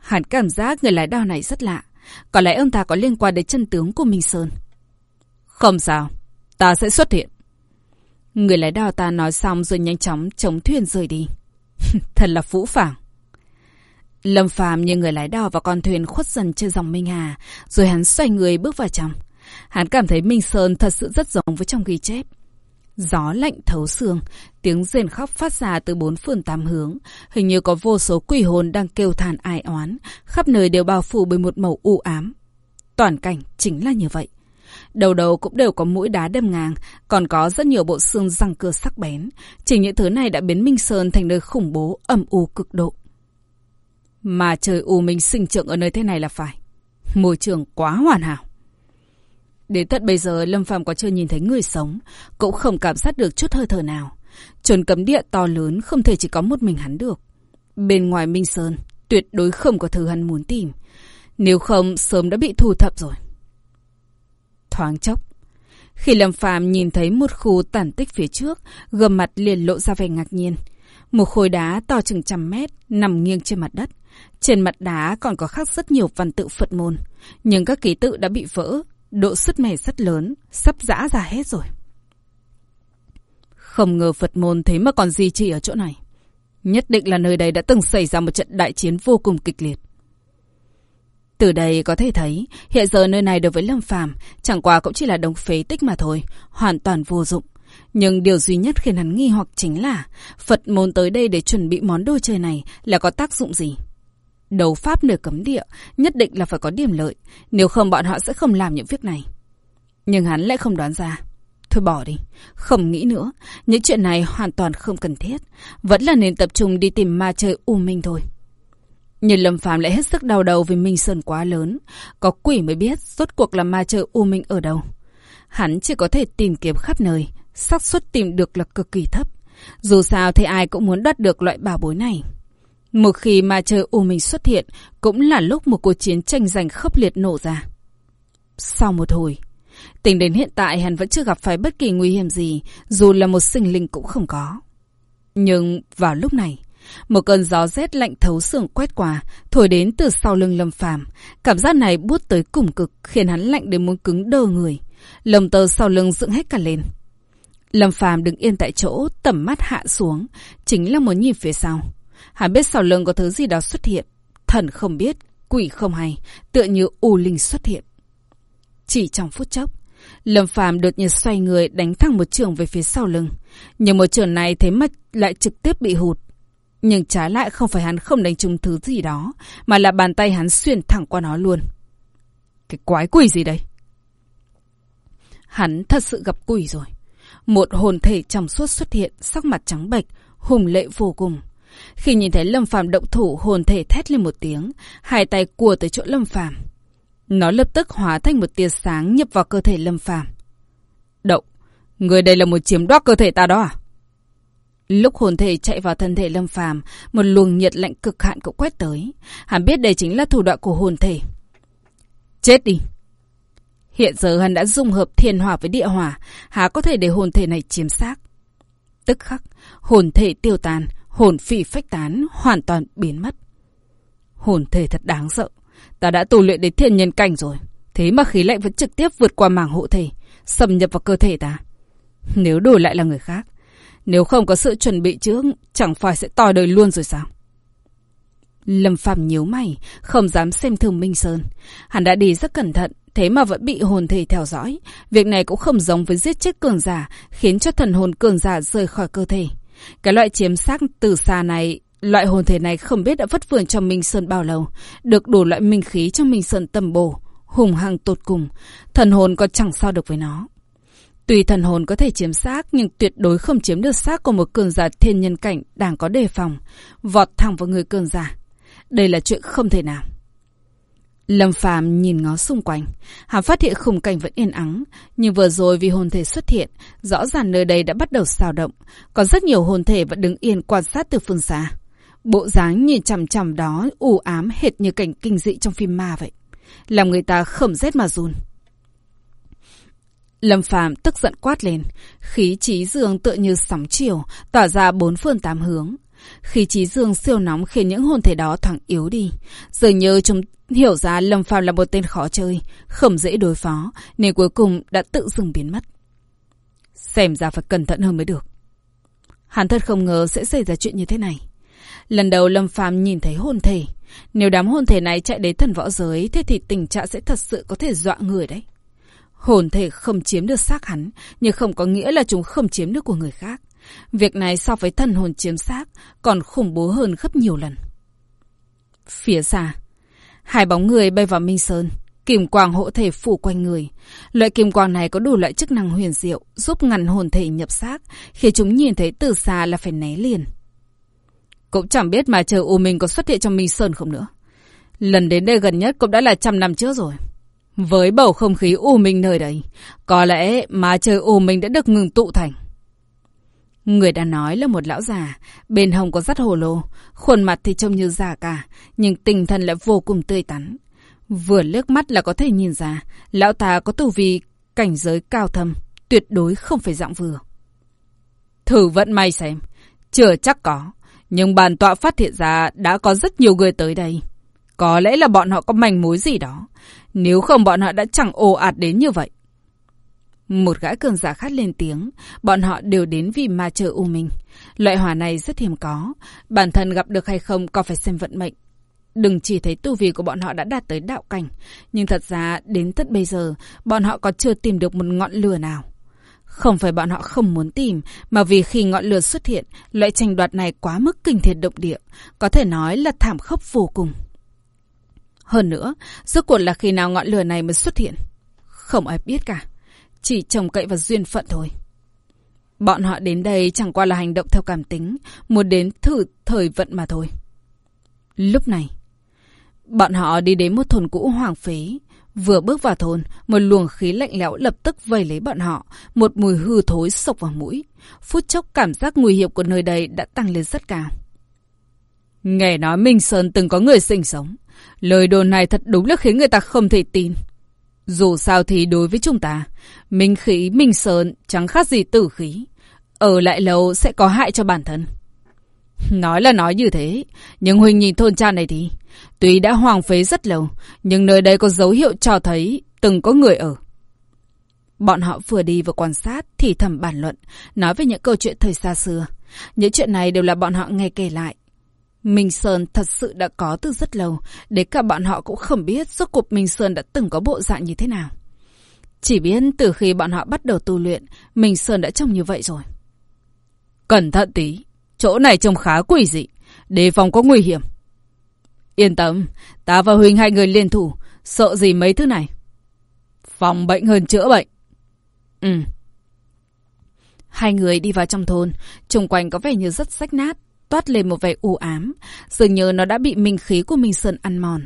Speaker 1: Hắn cảm giác người lái đao này rất lạ. Có lẽ ông ta có liên quan đến chân tướng của Minh Sơn. Không sao. Ta sẽ xuất hiện. Người lái đò ta nói xong rồi nhanh chóng chống thuyền rời đi. Thật là phũ phàng. Lâm Phàm như người lái đò và con thuyền khuất dần trên dòng Minh Hà, rồi hắn xoay người bước vào trong. Hắn cảm thấy Minh Sơn thật sự rất giống với trong ghi chép. Gió lạnh thấu xương, tiếng rền khóc phát ra từ bốn phương tám hướng. Hình như có vô số quỷ hồn đang kêu than ai oán, khắp nơi đều bao phủ bởi một màu u ám. Toàn cảnh chính là như vậy. Đầu đầu cũng đều có mũi đá đâm ngang, còn có rất nhiều bộ xương răng cưa sắc bén. Chỉ những thứ này đã biến Minh Sơn thành nơi khủng bố, âm u cực độ. Mà trời u minh sinh trưởng ở nơi thế này là phải. Môi trường quá hoàn hảo. Đến tận bây giờ Lâm Phàm có chưa nhìn thấy người sống, cũng không cảm giác được chút hơi thở nào. Trồn cấm địa to lớn không thể chỉ có một mình hắn được. Bên ngoài Minh Sơn, tuyệt đối không có thứ hắn muốn tìm. Nếu không, sớm đã bị thu thập rồi. Thoáng chốc, khi Lâm Phàm nhìn thấy một khu tản tích phía trước, gầm mặt liền lộ ra vẻ ngạc nhiên. Một khối đá to chừng trăm mét nằm nghiêng trên mặt đất. Trên mặt đá còn có khắc rất nhiều văn tự Phật môn, nhưng các ký tự đã bị vỡ, độ sứt mẻ rất lớn, sắp rã ra hết rồi. Không ngờ Phật môn thế mà còn di trì ở chỗ này. Nhất định là nơi đây đã từng xảy ra một trận đại chiến vô cùng kịch liệt. Từ đây có thể thấy, hiện giờ nơi này đối với Lâm Phàm chẳng qua cũng chỉ là đống phế tích mà thôi, hoàn toàn vô dụng. Nhưng điều duy nhất khiến hắn nghi hoặc chính là Phật môn tới đây để chuẩn bị món đồ chơi này là có tác dụng gì? Đấu pháp nửa cấm địa, nhất định là phải có điểm lợi, nếu không bọn họ sẽ không làm những việc này. Nhưng hắn lại không đoán ra. Thôi bỏ đi, không nghĩ nữa, những chuyện này hoàn toàn không cần thiết, vẫn là nên tập trung đi tìm ma chơi u minh thôi. Nhưng Lâm Phàm lại hết sức đau đầu vì Minh Sơn quá lớn, có quỷ mới biết rốt cuộc là ma chơi u minh ở đâu. Hắn chỉ có thể tìm kiếm khắp nơi, xác suất tìm được là cực kỳ thấp. Dù sao thì ai cũng muốn đoạt được loại bảo bối này. Một khi ma chơi u minh xuất hiện, cũng là lúc một cuộc chiến tranh giành khốc liệt nổ ra. Sau một hồi, tính đến hiện tại hắn vẫn chưa gặp phải bất kỳ nguy hiểm gì, dù là một sinh linh cũng không có. Nhưng vào lúc này, một cơn gió rét lạnh thấu xương quét qua, thổi đến từ sau lưng Lâm Phàm. Cảm giác này buốt tới cùng cực, khiến hắn lạnh đến muốn cứng đơ người. Lồng tơ sau lưng dựng hết cả lên. Lâm Phàm đứng yên tại chỗ, tầm mắt hạ xuống, chính là muốn nhìn phía sau. Hắn biết sau lưng có thứ gì đó xuất hiện. Thần không biết, quỷ không hay, tựa như u linh xuất hiện. Chỉ trong phút chốc, Lâm Phàm đột nhiên xoay người đánh thẳng một trường về phía sau lưng. Nhưng một trường này thế mà lại trực tiếp bị hụt. Nhưng trái lại không phải hắn không đánh trúng thứ gì đó, mà là bàn tay hắn xuyên thẳng qua nó luôn. Cái quái quỷ gì đây? Hắn thật sự gặp quỷ rồi. Một hồn thể trong suốt xuất hiện, sắc mặt trắng bệch, hùng lệ vô cùng. Khi nhìn thấy Lâm Phàm động thủ, hồn thể thét lên một tiếng, hai tay cua tới chỗ Lâm Phàm. Nó lập tức hóa thành một tia sáng nhập vào cơ thể Lâm Phàm. Đậu, người đây là một chiếm đoạt cơ thể ta đó à? Lúc hồn thể chạy vào thân thể Lâm Phàm, một luồng nhiệt lạnh cực hạn cũng quét tới. Hắn biết đây chính là thủ đoạn của hồn thể. Chết đi! Hiện giờ hắn đã dung hợp thiên hỏa với địa hỏa, há có thể để hồn thể này chiếm xác. Tức khắc, hồn thể tiêu tan, hồn phi phách tán, hoàn toàn biến mất. Hồn thể thật đáng sợ. Ta đã tu luyện đến thiên nhân cảnh rồi. Thế mà khí lạnh vẫn trực tiếp vượt qua màng hộ thể, xâm nhập vào cơ thể ta. Nếu đổi lại là người khác, nếu không có sự chuẩn bị trước, chẳng phải sẽ tòi đời luôn rồi sao? Lâm Phạm nhíu mày, không dám xem thường Minh Sơn. Hắn đã đi rất cẩn thận, thế mà vẫn bị hồn thể theo dõi. Việc này cũng không giống với giết chết cường giả, khiến cho thần hồn cường giả rời khỏi cơ thể. Cái loại chiếm xác từ xa này, loại hồn thể này không biết đã vất vưởng cho Minh Sơn bao lâu, được đủ loại minh khí cho Minh Sơn tầm bổ, hùng hăng tột cùng, thần hồn còn chẳng sao được với nó. Tuy thần hồn có thể chiếm xác nhưng tuyệt đối không chiếm được xác của một cường giả thiên nhân cảnh đang có đề phòng, vọt thẳng vào người cường giả. Đây là chuyện không thể nào. Lâm Phàm nhìn ngó xung quanh, hắn phát hiện khung cảnh vẫn yên ắng, nhưng vừa rồi vì hồn thể xuất hiện, rõ ràng nơi đây đã bắt đầu xào động, có rất nhiều hồn thể vẫn đứng yên quan sát từ phương xa. Bộ dáng nhìn chằm chằm đó u ám hệt như cảnh kinh dị trong phim ma vậy, làm người ta khẩm rét mà run. Lâm Phàm tức giận quát lên, khí trí dương tựa như sóng chiều, tỏa ra bốn phương tám hướng. Khí trí dương siêu nóng khiến những hồn thể đó thoáng yếu đi. Dường như chúng hiểu ra Lâm Phàm là một tên khó chơi, không dễ đối phó, nên cuối cùng đã tự dừng biến mất. Xem ra phải cẩn thận hơn mới được. Hắn thật không ngờ sẽ xảy ra chuyện như thế này. Lần đầu Lâm Phàm nhìn thấy hồn thể. Nếu đám hồn thể này chạy đến thần võ giới, thế thì tình trạng sẽ thật sự có thể dọa người đấy. Hồn thể không chiếm được xác hắn, nhưng không có nghĩa là chúng không chiếm được của người khác. Việc này so với thần hồn chiếm xác còn khủng bố hơn gấp nhiều lần. Phía xa, hai bóng người bay vào Minh Sơn, kim quang hộ thể phủ quanh người. Loại kim quang này có đủ loại chức năng huyền diệu, giúp ngăn hồn thể nhập xác, khi chúng nhìn thấy từ xa là phải né liền. Cũng chẳng biết mà chờ U Minh có xuất hiện trong Minh Sơn không nữa. Lần đến đây gần nhất cũng đã là trăm năm trước rồi. Với bầu không khí u minh nơi đây, có lẽ mà trời u minh đã được ngừng tụ thành. Người đã nói là một lão già, bên hông có rất hồ lô, khuôn mặt thì trông như già cả, nhưng tinh thần lại vô cùng tươi tắn. Vừa liếc mắt là có thể nhìn ra, lão ta có tu vi cảnh giới cao thâm, tuyệt đối không phải dạng vừa. Thử vận may xem, chưa chắc có, nhưng bàn tọa phát hiện ra đã có rất nhiều người tới đây. Có lẽ là bọn họ có manh mối gì đó. Nếu không bọn họ đã chẳng ồ ạt đến như vậy. Một gã cường giả khác lên tiếng, bọn họ đều đến vì ma chờ u minh. Loại hỏa này rất hiếm có, bản thân gặp được hay không có phải xem vận mệnh. Đừng chỉ thấy tu vi của bọn họ đã đạt tới đạo cảnh, nhưng thật ra đến tất bây giờ, bọn họ còn chưa tìm được một ngọn lửa nào. Không phải bọn họ không muốn tìm, mà vì khi ngọn lửa xuất hiện, loại tranh đoạt này quá mức kinh thiệt động địa, có thể nói là thảm khốc vô cùng. Hơn nữa, rốt cuộc là khi nào ngọn lửa này mới xuất hiện? Không ai biết cả. Chỉ trông cậy vào duyên phận thôi. Bọn họ đến đây chẳng qua là hành động theo cảm tính, muốn đến thử thời vận mà thôi. Lúc này, bọn họ đi đến một thôn cũ hoàng phế. Vừa bước vào thôn, một luồng khí lạnh lẽo lập tức vây lấy bọn họ, một mùi hư thối sộc vào mũi. Phút chốc cảm giác nguy hiểm của nơi đây đã tăng lên rất cao. Nghe nói Minh Sơn từng có người sinh sống. Lời đồn này thật đúng là khiến người ta không thể tin. Dù sao thì đối với chúng ta, minh khí, minh sơn chẳng khác gì tử khí. Ở lại lâu sẽ có hại cho bản thân. Nói là nói như thế, nhưng huynh nhìn thôn trang này thì, tuy đã hoàng phế rất lâu, nhưng nơi đây có dấu hiệu cho thấy từng có người ở. Bọn họ vừa đi vừa quan sát, thì thầm bàn luận, nói về những câu chuyện thời xa xưa. Những chuyện này đều là bọn họ nghe kể lại, Minh Sơn thật sự đã có từ rất lâu, để cả bọn họ cũng không biết rốt cuộc Minh Sơn đã từng có bộ dạng như thế nào. Chỉ biết từ khi bọn họ bắt đầu tu luyện, Minh Sơn đã trông như vậy rồi. Cẩn thận tí, chỗ này trông khá quỷ dị, đề phòng có nguy hiểm. Yên tâm, ta và Huỳnh hai người liên thủ, sợ gì mấy thứ này. Phòng bệnh hơn chữa bệnh. Ừ. Hai người đi vào trong thôn, xung quanh có vẻ như rất rách nát, toát lên một vẻ u ám, dường như nó đã bị minh khí của Minh Sơn ăn mòn.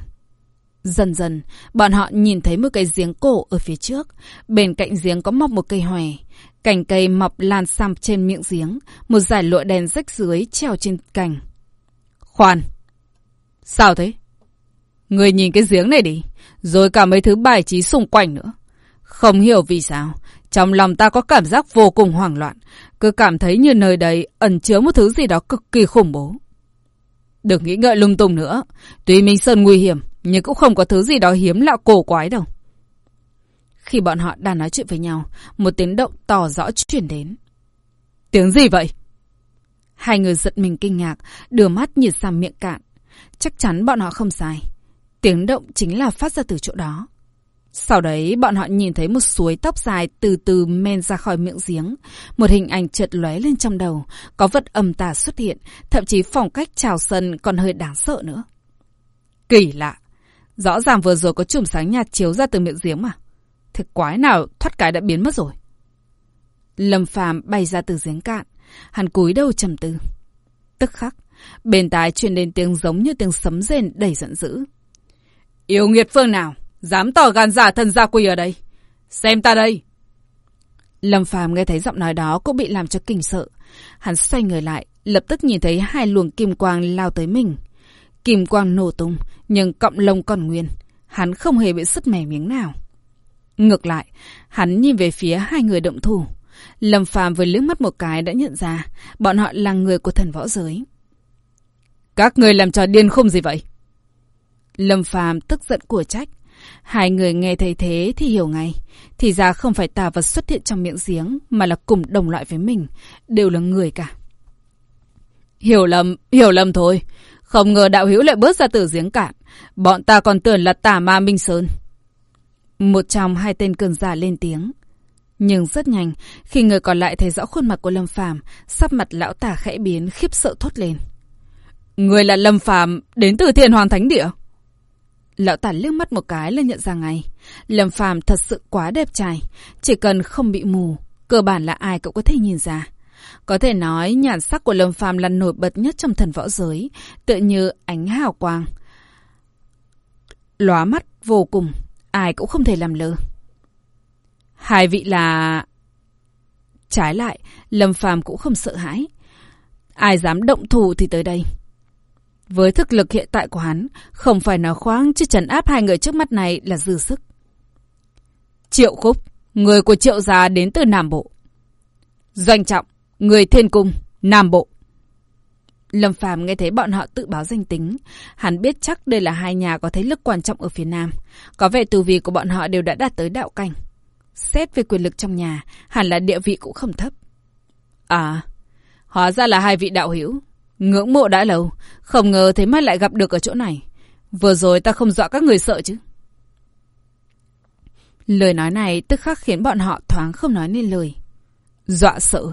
Speaker 1: Dần dần, bọn họ nhìn thấy một cái giếng cổ ở phía trước. Bên cạnh giếng có mọc một cây hòe. Cành cây mọc lan xăm trên miệng giếng. Một dải lụa đèn rách dưới treo trên cành. Khoan! Sao thế? Người nhìn cái giếng này đi. Rồi cả mấy thứ bài trí xung quanh nữa. Không hiểu vì sao. Trong lòng ta có cảm giác vô cùng hoảng loạn. Cứ cảm thấy như nơi đây ẩn chứa một thứ gì đó cực kỳ khủng bố. Đừng nghĩ ngợi lung tung nữa. Tuy Minh Sơn nguy hiểm, nhưng cũng không có thứ gì đó hiếm lạ cổ quái đâu. Khi bọn họ đang nói chuyện với nhau, một tiếng động tỏ rõ chuyển đến. Tiếng gì vậy? Hai người giật mình kinh ngạc, đưa mắt nhìn sang miệng cạn. Chắc chắn bọn họ không sai. Tiếng động chính là phát ra từ chỗ đó. Sau đấy, bọn họ nhìn thấy một suối tóc dài từ từ men ra khỏi miệng giếng. Một hình ảnh chợt lóe lên trong đầu. Có vật âm tà xuất hiện, thậm chí phong cách chào sân còn hơi đáng sợ nữa. Kỳ lạ. Rõ ràng vừa rồi có chùm sáng nhạt chiếu ra từ miệng giếng mà. Thế quái nào thoát cái đã biến mất rồi. Lâm Phàm bay ra từ giếng cạn, hắn cúi đầu trầm tư. Tức khắc, bên tai truyền đến tiếng giống như tiếng sấm rền đầy giận dữ.
Speaker 2: Yêu nghiệt phương nào, dám tỏ gan giả thần gia quỳ ở đây. Xem ta đây.
Speaker 1: Lâm Phàm nghe thấy giọng nói đó cũng bị làm cho kinh sợ. Hắn xoay người lại, lập tức nhìn thấy hai luồng kim quang lao tới mình. Kim quang nổ tung, nhưng cọng lông còn nguyên. Hắn không hề bị sứt mẻ miếng nào. Ngược lại, hắn nhìn về phía hai người động thủ. Lâm Phàm với liếc mắt một cái đã nhận ra bọn họ là người của thần võ giới.
Speaker 2: Các người làm trò điên không gì vậy?
Speaker 1: Lâm Phàm tức giận của trách. Hai người nghe thấy thế thì hiểu ngay. Thì ra không phải tà vật xuất hiện trong miệng giếng mà là cùng đồng loại với mình. Đều là người cả.
Speaker 2: Hiểu lầm, hiểu lầm thôi. Không ngờ đạo hữu lại bước ra từ giếng cạn. Bọn ta còn tưởng là tà ma Minh Sơn.
Speaker 1: Một trong hai tên cường giả lên tiếng. Nhưng rất nhanh, khi người còn lại thấy rõ khuôn mặt của Lâm Phàm, sắc mặt lão tả khẽ biến, khiếp sợ thốt lên.
Speaker 2: Người là Lâm Phàm đến từ Thiên Hoàng Thánh Địa.
Speaker 1: Lão tả liếc mắt một cái là nhận ra ngay. Lâm Phàm thật sự quá đẹp trai, chỉ cần không bị mù, cơ bản là ai cũng có thể nhìn ra. Có thể nói nhàn sắc của Lâm Phàm là nổi bật nhất trong thần võ giới, tựa như ánh hào quang. Lóa mắt vô cùng, ai cũng không thể làm lơ. Hai vị là... Trái lại, Lâm Phàm cũng không sợ hãi. Ai dám động thủ thì tới đây. Với thực lực hiện tại của hắn, không phải nói khoáng chứ trấn áp hai người trước mắt này là dư sức.
Speaker 2: Triệu Khúc, người của Triệu gia đến từ Nam Bộ. Doanh Trọng, người Thiên Cung, Nam Bộ.
Speaker 1: Lâm Phàm nghe thấy bọn họ tự báo danh tính, hắn biết chắc đây là hai nhà có thế lực quan trọng ở phía Nam. Có vẻ tu vi của bọn họ đều đã đạt tới đạo cảnh. Xét về quyền lực trong nhà, hẳn là địa vị cũng không thấp.
Speaker 2: À, hóa ra là hai vị đạo hữu. Ngưỡng mộ đã lâu, không ngờ thế mà lại gặp được ở chỗ này. Vừa rồi ta không dọa các người sợ chứ.
Speaker 1: Lời nói này tức khắc khiến bọn họ thoáng không nói nên lời.
Speaker 2: Dọa sợ.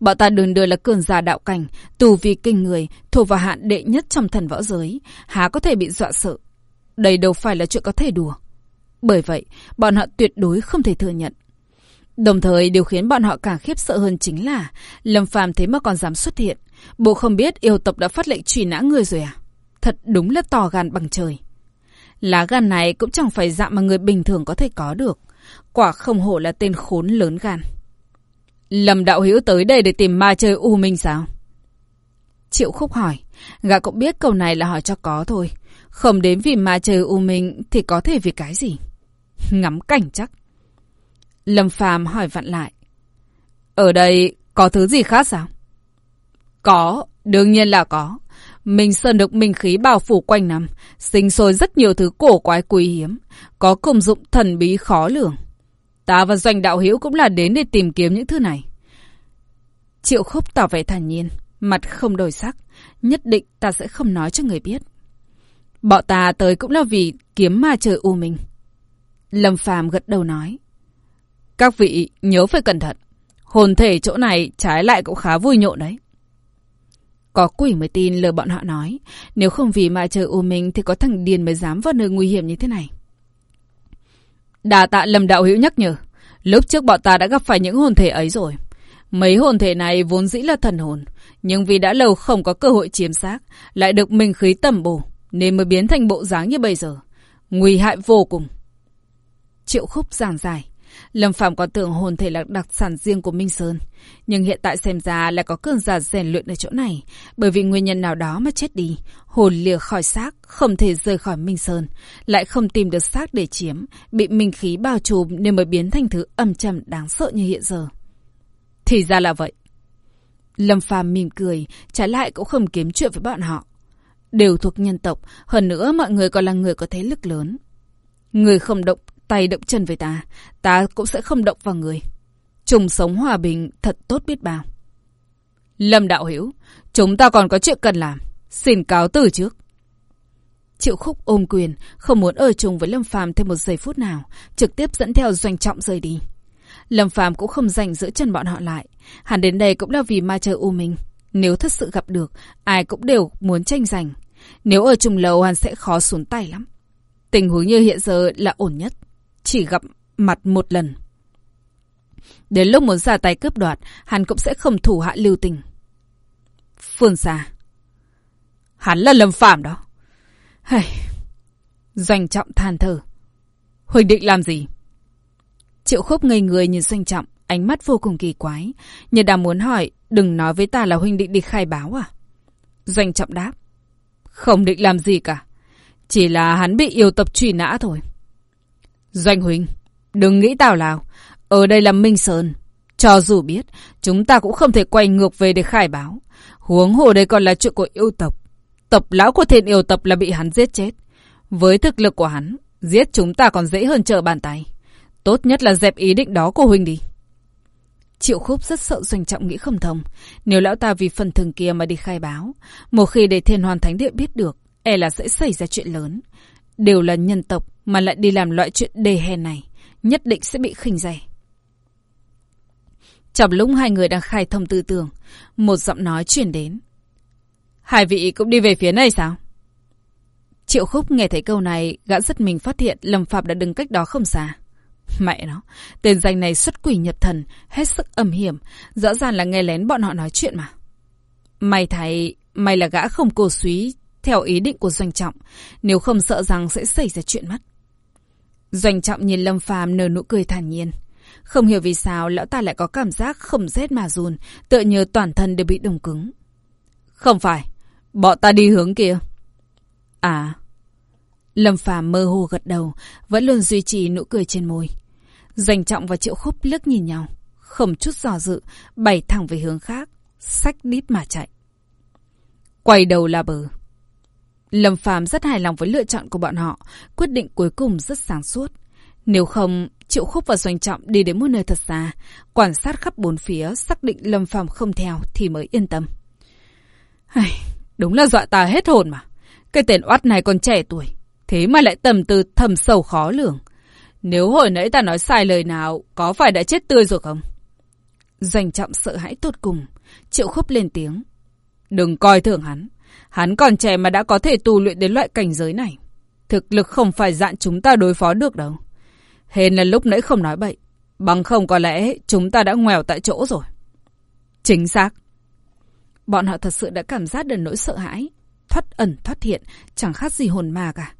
Speaker 1: Bọn ta đường đời là cường giả đạo cảnh, tù vì kinh người, thuộc vào hạn đệ nhất trong thần võ giới. Há có thể bị dọa sợ. Đây đâu phải là chuyện có thể đùa. Bởi vậy, bọn họ tuyệt đối không thể thừa nhận. Đồng thời, điều khiến bọn họ càng khiếp sợ hơn chính là Lâm Phàm thế mà còn dám xuất hiện. Bộ không biết yêu tộc đã phát lệnh truy nã người rồi à? Thật đúng là to gan bằng trời. Lá gan này cũng chẳng phải dạng mà người bình thường có thể có được. Quả không hổ là tên khốn lớn gan.
Speaker 2: Lâm đạo hữu tới đây để tìm ma chơi U Minh sao?
Speaker 1: Triệu khúc hỏi. Gã cũng biết câu này là hỏi cho có thôi. Không đến vì ma chơi U Minh thì có thể vì cái gì? Ngắm cảnh chắc. Lâm Phàm hỏi vặn lại.
Speaker 2: Ở đây có thứ gì khác sao? Có, đương nhiên là có. Minh Sơn được minh khí bao phủ quanh năm, sinh sôi rất nhiều thứ cổ quái quý hiếm, có công dụng thần bí khó lường. Ta và doanh đạo hữu cũng là đến để tìm kiếm những thứ này.
Speaker 1: Triệu khúc tỏ vẻ thản nhiên, mặt không đổi sắc, nhất định ta sẽ không nói cho người biết. Bọn ta tới cũng là vì kiếm ma trời u minh. Lâm Phàm gật đầu nói.
Speaker 2: Các vị nhớ phải cẩn thận. Hồn thể chỗ này trái lại cũng khá vui nhộn đấy.
Speaker 1: Có quỷ mới tin lời bọn họ nói. Nếu không vì mà trời u minh thì có thằng điền mới dám vào nơi nguy hiểm như thế này.
Speaker 2: Đà tạ lầm đạo hữu nhắc nhở. Lúc trước bọn ta đã gặp phải những hồn thể ấy rồi. Mấy hồn thể này vốn dĩ là thần hồn. Nhưng vì đã lâu không có cơ hội chiếm xác, lại được mình khí tầm bổ, nên mới biến thành bộ dáng như bây giờ. Nguy hại vô cùng.
Speaker 1: Triệu khúc giảng dài. Lâm Phạm còn tưởng hồn thể là đặc sản riêng của Minh Sơn. Nhưng hiện tại xem ra là có cường giả rèn luyện ở chỗ này. Bởi vì nguyên nhân nào đó mà chết đi. Hồn lìa khỏi xác, không thể rời khỏi Minh Sơn. Lại không tìm được xác để chiếm. Bị minh khí bao trùm nên mới biến thành thứ âm trầm đáng sợ như hiện giờ.
Speaker 2: Thì ra là vậy.
Speaker 1: Lâm Phàm mỉm cười, trái lại cũng không kiếm chuyện với bọn họ. Đều thuộc nhân tộc, hơn nữa mọi người còn là người có thế lực lớn. Người không động tay động chân với ta, ta cũng sẽ không động vào người. Chung sống hòa bình thật tốt biết bao.
Speaker 2: Lâm đạo hiểu, chúng ta còn có chuyện cần làm. Xin cáo từ trước.
Speaker 1: Triệu khúc ôm quyền, không muốn ở chung với Lâm Phàm thêm một giây phút nào, trực tiếp dẫn theo doanh trọng rời đi. Lâm Phàm cũng không dành giữ chân bọn họ lại. Hắn đến đây cũng là vì ma chơi u minh. Nếu thật sự gặp được, ai cũng đều muốn tranh giành. Nếu ở chung lâu hắn sẽ khó xuống tay lắm. Tình huống như hiện giờ là ổn nhất. Chỉ gặp mặt một lần. Đến lúc muốn ra tay cướp đoạt, hắn cũng sẽ không thủ hạ lưu tình. Phương xa. Hắn là lâm phạm đó. Hây. Doanh trọng than thở. Huỳnh định làm gì? Triệu khúc ngây người nhìn doanh trọng, ánh mắt vô cùng kỳ quái. Như đang muốn hỏi, đừng nói với ta là huynh định đi khai báo à? Doanh trọng đáp. Không định làm gì cả. Chỉ là hắn bị yêu tập truy nã thôi. Doanh huynh, đừng nghĩ tào lao. Ở đây là Minh Sơn. Cho dù biết, chúng ta cũng không thể quay ngược về để khai báo. Huống hồ đây còn là chuyện của yêu tộc. Tập lão của Thiên yêu tập là bị hắn giết chết. Với thực lực của hắn, giết chúng ta còn dễ hơn trợ bàn tay. Tốt nhất là dẹp ý định đó của Huynh đi. Triệu khúc rất sợ doanh trọng nghĩ không thông. Nếu lão ta vì phần thường kia mà đi khai báo, một khi để thiên hoàn thánh địa biết được, e là sẽ xảy ra chuyện lớn. Đều là nhân tộc mà lại đi làm loại chuyện đề hèn này, nhất định sẽ bị khinh rẻ. Trong lúc hai người đang khai thông tư tưởng, một giọng nói chuyển đến. Hai vị cũng đi về phía này sao? Triệu khúc nghe thấy câu này, gã rất mình phát hiện Lâm Phạm đã đứng cách đó không xa. Mẹ nó, tên danh này xuất quỷ nhập thần, hết sức âm hiểm, rõ ràng là nghe lén bọn họ nói chuyện mà. May thay, may là gã không cổ suý theo ý định của Doanh Trọng, nếu không sợ rằng sẽ xảy ra chuyện mất. Doanh Trọng nhìn Lâm Phàm nở nụ cười thản nhiên. Không hiểu vì sao lão ta lại có cảm giác không rét mà run, tựa như toàn thân đều bị đông cứng. Không phải, bọn ta đi hướng kia. À. Lâm Phàm mơ hồ gật đầu, vẫn luôn duy trì nụ cười trên môi. Doanh trọng và triệu khúc liếc nhìn nhau, không chút dò dự, bày thẳng về hướng khác, sách đít mà chạy. Quay đầu là bờ. Lâm Phàm rất hài lòng với lựa chọn của bọn họ, quyết định cuối cùng rất sáng suốt. Nếu không, Triệu Khúc và Doanh Trọng đi đến một nơi thật xa, quan sát khắp bốn phía, xác định Lâm Phàm không theo thì mới yên tâm. Ai, đúng là dọa ta hết hồn mà. Cái tên oát này còn trẻ tuổi, thế mà lại tầm từ thầm sâu khó lường. Nếu hồi nãy ta nói sai lời nào, có phải đã chết tươi rồi không? Doanh Trọng sợ hãi tột cùng, Triệu Khúc lên tiếng. Đừng coi thường hắn. Hắn còn trẻ mà đã có thể tu luyện đến loại cảnh giới này. Thực lực không phải dạng chúng ta đối phó được đâu. Hên là lúc nãy không nói bậy. Bằng không có lẽ chúng ta đã nghèo tại chỗ rồi. Chính xác. Bọn họ thật sự đã cảm giác được nỗi sợ hãi. Thoát ẩn thoát hiện, chẳng khác gì hồn ma cả.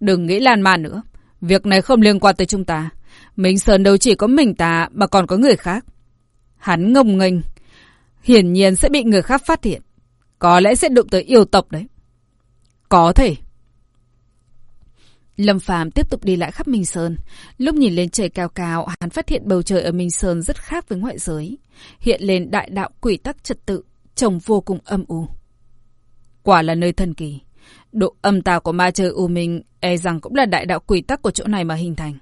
Speaker 1: Đừng nghĩ lan man nữa. Việc này không liên quan tới chúng ta. Minh Sơn đâu chỉ có mình ta mà còn có người khác. Hắn ngông nghênh. Hiển nhiên sẽ bị người khác phát hiện. Có lẽ sẽ đụng tới yêu tộc đấy. Có thể. Lâm Phàm tiếp tục đi lại khắp Minh Sơn. Lúc nhìn lên trời cao cao, hắn phát hiện bầu trời ở Minh Sơn rất khác với ngoại giới. Hiện lên đại đạo quỷ tắc trật tự, trông vô cùng âm u. Quả là nơi thần kỳ. Độ âm tà của ma trời u minh e rằng cũng là đại đạo quỷ tắc của chỗ này mà hình thành.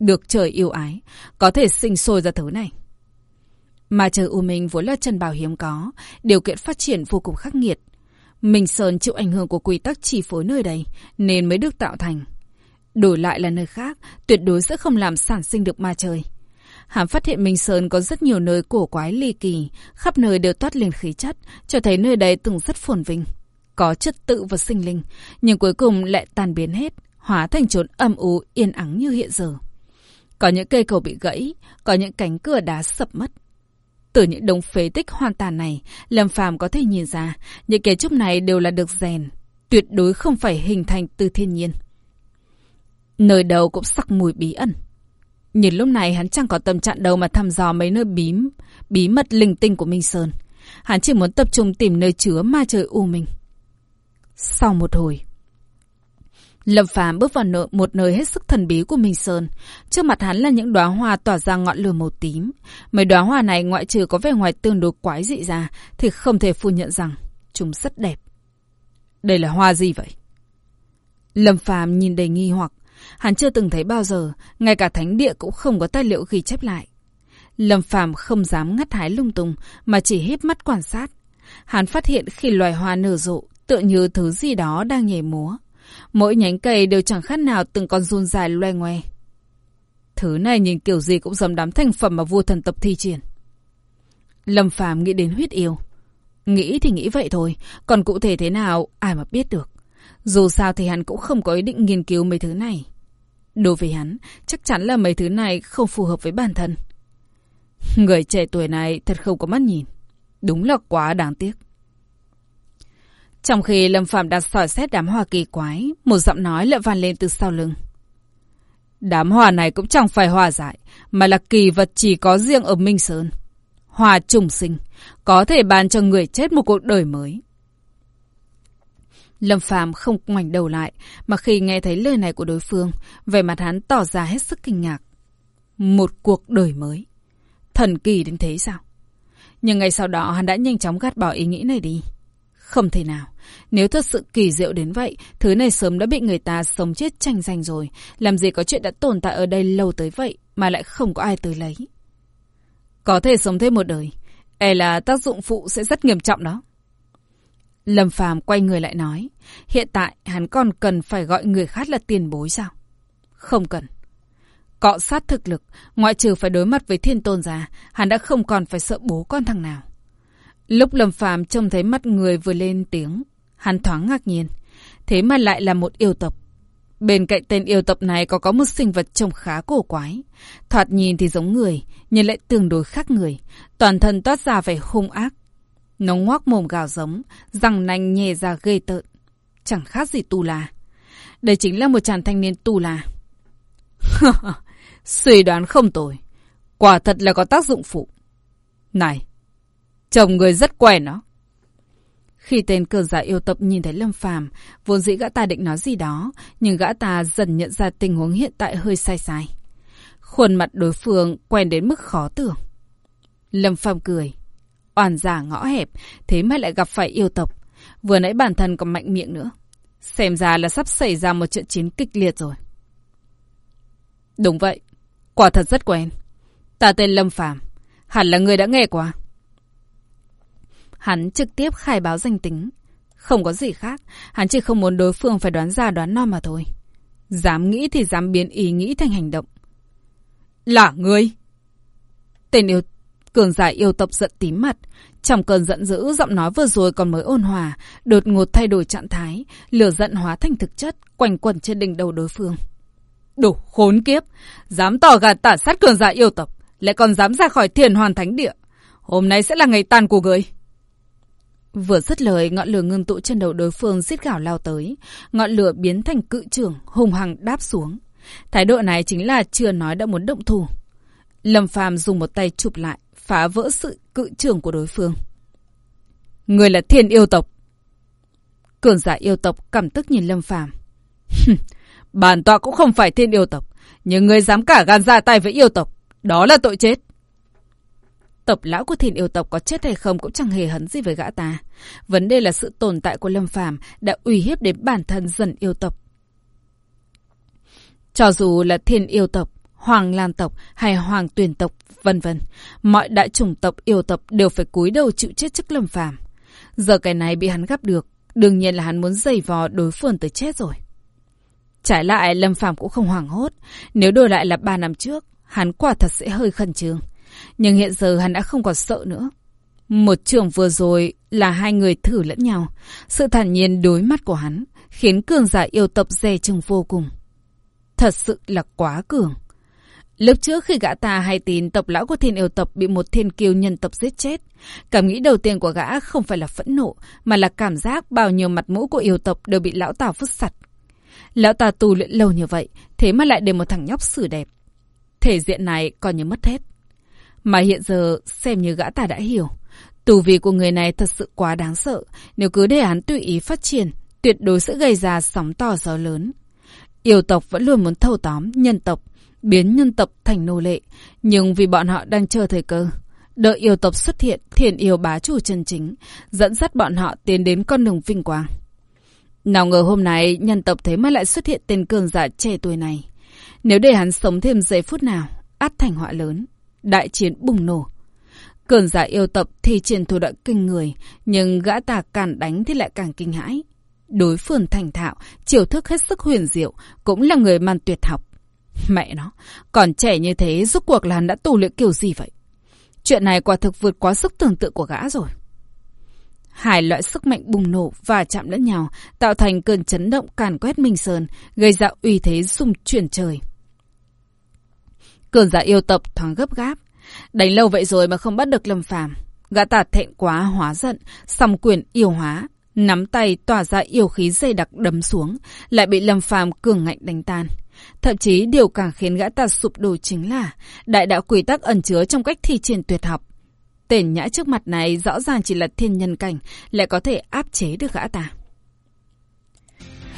Speaker 1: Được trời yêu ái, có thể sinh sôi ra thứ này. Ma trời u minh vốn là chân bào hiếm có, điều kiện phát triển vô cùng khắc nghiệt. Minh Sơn chịu ảnh hưởng của quy tắc chi phối nơi đây, nên mới được tạo thành. Đổi lại là nơi khác, tuyệt đối sẽ không làm sản sinh được ma trời. Hàm phát hiện Minh Sơn có rất nhiều nơi cổ quái ly kỳ, khắp nơi đều toát lên khí chất, cho thấy nơi đây từng rất phồn vinh. Có chất tự và sinh linh, nhưng cuối cùng lại tan biến hết, hóa thành chốn âm u yên ắng như hiện giờ. Có những cây cầu bị gãy, có những cánh cửa đá sập mất. Từ những đống phế tích hoàn tàn này, Lâm Phàm có thể nhìn ra, những kiến trúc này đều là được rèn, tuyệt đối không phải hình thành từ thiên nhiên. Nơi đầu cũng sắc mùi bí ẩn. nhìn lúc này hắn chẳng có tâm trạng đâu mà thăm dò mấy nơi bí, bí mật linh tinh của Minh Sơn. Hắn chỉ muốn tập trung tìm nơi chứa ma trời u minh. Sau một hồi, Lâm Phàm bước vào nợ một nơi hết sức thần bí của Minh Sơn. Trước mặt hắn là những đóa hoa tỏa ra ngọn lửa màu tím. Mấy đóa hoa này ngoại trừ có vẻ ngoài tương đối quái dị ra thì không thể phủ nhận rằng chúng rất đẹp. Đây là hoa gì vậy? Lâm Phàm nhìn đầy nghi hoặc, hắn chưa từng thấy bao giờ, ngay cả thánh địa cũng không có tài liệu ghi chép lại. Lâm Phàm không dám ngắt hái lung tung mà chỉ hít mắt quan sát. Hắn phát hiện khi loài hoa nở rộ, tựa như thứ gì đó đang nhảy múa. Mỗi nhánh cây đều chẳng khác nào từng con run dài loe ngoe. Thứ này nhìn kiểu gì cũng giống đám thành phẩm mà vua thần tập thi triển. Lâm Phàm nghĩ đến huyết yêu. Nghĩ thì nghĩ vậy thôi, còn cụ thể thế nào ai mà biết được. Dù sao thì hắn cũng không có ý định nghiên cứu mấy thứ này. Đối với hắn, chắc chắn là mấy thứ này không phù hợp với bản thân.
Speaker 2: Người trẻ tuổi này thật không có mắt nhìn. Đúng là quá đáng tiếc. Trong khi Lâm Phạm đặt sỏi xét đám hoa kỳ quái, một giọng nói lại vang lên từ sau lưng. Đám hoa này cũng chẳng phải hoa dại, mà là kỳ vật chỉ có riêng ở Minh Sơn. Hoa trùng sinh, có thể ban cho người chết một cuộc đời mới. Lâm Phàm không ngoảnh đầu lại, mà khi nghe thấy lời này của đối phương, vẻ mặt hắn tỏ ra hết sức kinh ngạc. Một cuộc đời mới. Thần kỳ đến thế sao? Nhưng ngay sau đó hắn đã nhanh chóng gạt bỏ ý nghĩ này đi. Không thể nào. Nếu thật sự kỳ diệu đến vậy, thứ này sớm đã bị người ta sống chết tranh giành rồi. Làm gì có chuyện đã tồn tại ở đây lâu tới vậy mà lại không có ai tới lấy. Có thể sống thêm một đời. E là tác dụng phụ sẽ rất nghiêm trọng đó. Lâm Phàm quay người lại nói. Hiện tại hắn còn cần phải gọi người khác là tiền bối sao? Không cần. Cọ sát thực lực, ngoại trừ phải đối mặt với thiên tôn già, hắn đã không còn phải sợ bố con thằng nào. Lúc Lâm Phàm trông thấy mắt người vừa lên tiếng, hắn thoáng ngạc nhiên. Thế mà lại là một yêu tộc. Bên cạnh tên yêu tộc này có có một sinh vật trông khá cổ quái. Thoạt nhìn thì giống người, nhưng lại tương đối khác người. Toàn thân toát ra vẻ hung ác. Nó ngoác mồm gào giống, răng nanh nhè ra ghê tợn. Chẳng khác gì tù la. Đây chính là một chàng thanh niên tù la. Suy đoán không tồi. Quả thật là có tác dụng phụ. Này, chồng người rất quen đó. Khi tên cờ giả yêu tập nhìn thấy Lâm Phàm, vốn dĩ gã ta định nói gì đó, nhưng gã ta dần nhận ra tình huống hiện tại hơi sai sai. Khuôn mặt đối phương quen đến mức khó tưởng. Lâm Phàm cười. Oàn giả ngõ hẹp, thế mà lại gặp phải yêu tộc. Vừa nãy bản thân còn mạnh miệng nữa. Xem ra là sắp xảy ra một trận chiến kịch liệt rồi. Đúng vậy. Quả thật rất quen. Ta tên Lâm Phàm Hẳn là người đã nghe qua. Hắn trực tiếp khai báo danh tính. Không có gì khác. Hắn chỉ không muốn đối phương phải đoán ra đoán non mà thôi. Dám nghĩ thì dám biến ý nghĩ thành hành động. Là ngươi! Tên yêu cường giả yêu tộc giận tím mặt. Trong cơn giận dữ, giọng nói vừa rồi còn mới ôn hòa, đột ngột thay đổi trạng thái, lửa giận hóa thành thực chất, quanh quẩn trên đỉnh đầu đối phương. Đủ khốn kiếp, dám tỏ gạt tả sát cường giả yêu tộc, lại còn dám ra khỏi thiền hoàn thánh địa. Hôm nay sẽ là ngày tàn của người. Vừa dứt lời, ngọn lửa ngưng tụ trên đầu đối phương giết gào lao tới. Ngọn lửa biến thành cự trưởng, hùng hằng đáp xuống. Thái độ này chính là chưa nói đã muốn động thủ. Lâm Phàm dùng một tay chụp lại, phá vỡ sự cự trưởng của đối phương. Người là thiên yêu tộc. Cường giả yêu tộc cảm tức nhìn Lâm Phàm Bản tọa cũng không phải thiên yêu tộc, nhưng người dám cả gan ra tay với yêu tộc, đó là tội chết. Tộc lão của thiên yêu tộc có chết hay không cũng chẳng hề hấn gì với gã ta. Vấn đề là sự tồn tại của Lâm Phàm đã uy hiếp đến bản thân dần yêu tộc. Cho dù là thiên yêu tộc, hoàng lan tộc hay hoàng tuyền tộc, vân vân, mọi đại chủng tộc yêu tộc đều phải cúi đầu chịu chết trước Lâm Phàm. Giờ cái này bị hắn gặp được, đương nhiên là hắn muốn giày vò đối phương tới chết rồi. Trái lại, Lâm Phàm cũng không hoảng hốt. Nếu đổi lại là ba năm trước, hắn quả thật sẽ hơi khẩn trương. Nhưng hiện giờ hắn đã không còn sợ nữa. Một trường vừa rồi là hai người thử lẫn nhau. Sự thản nhiên đối mắt của hắn khiến cường giả yêu tập dè chừng vô cùng. Thật sự là quá cường. Lúc trước khi gã ta hay tin tộc lão của thiên yêu tập bị một thiên kiêu nhân tộc giết chết, cảm nghĩ đầu tiên của gã không phải là phẫn nộ, mà là cảm giác bao nhiêu mặt mũi của yêu tộc đều bị lão tào vứt sạch. Lão ta tù luyện lâu như vậy, thế mà lại để một thằng nhóc xử đẹp. Thể diện này coi như mất hết. Mà hiện giờ xem như gã ta đã hiểu. Tù vì của người này thật sự quá đáng sợ. Nếu cứ để hắn tùy ý phát triển, tuyệt đối sẽ gây ra sóng to gió lớn. Yêu tộc vẫn luôn muốn thâu tóm nhân tộc, biến nhân tộc thành nô lệ. Nhưng vì bọn họ đang chờ thời cơ. Đợi yêu tộc xuất hiện, thiền yêu bá chủ chân chính, dẫn dắt bọn họ tiến đến con đường vinh quang. Nào ngờ hôm nay nhân tộc thế mà lại xuất hiện tên cường giả trẻ tuổi này. Nếu để hắn sống thêm giây phút nào, át thành họa lớn. Đại chiến bùng nổ. Cường giả yêu tập thì triển thủ đoạn kinh người, nhưng gã tà càng đánh thì lại càng kinh hãi. Đối phương thành thạo, chiều thức hết sức huyền diệu, cũng là người man tuyệt học. Mẹ nó, còn trẻ như thế rốt cuộc là hắn đã tù luyện kiểu gì vậy? Chuyện này quả thực vượt quá sức tưởng tượng của gã rồi. Hai loại sức mạnh bùng nổ và chạm lẫn nhau, tạo thành cơn chấn động càn quét Minh Sơn, gây ra uy thế xung chuyển trời. Cường giả yêu tập thoáng gấp gáp.
Speaker 1: Đánh lâu vậy rồi mà không bắt được Lâm Phàm Gã tạt thẹn quá hóa giận, song quyền yêu hóa, nắm tay tỏa ra yêu khí dày đặc đấm xuống, lại bị Lâm Phàm cường ngạnh đánh tan. Thậm chí điều càng khiến gã ta sụp đổ chính là đại đạo quy tắc ẩn chứa trong cách thi triển tuyệt học. Tên nhã trước mặt này rõ ràng chỉ là thiên nhân cảnh, lại có thể áp chế được gã ta.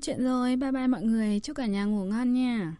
Speaker 1: Chuyện rồi, bye bye mọi người, chúc cả nhà ngủ ngon nha.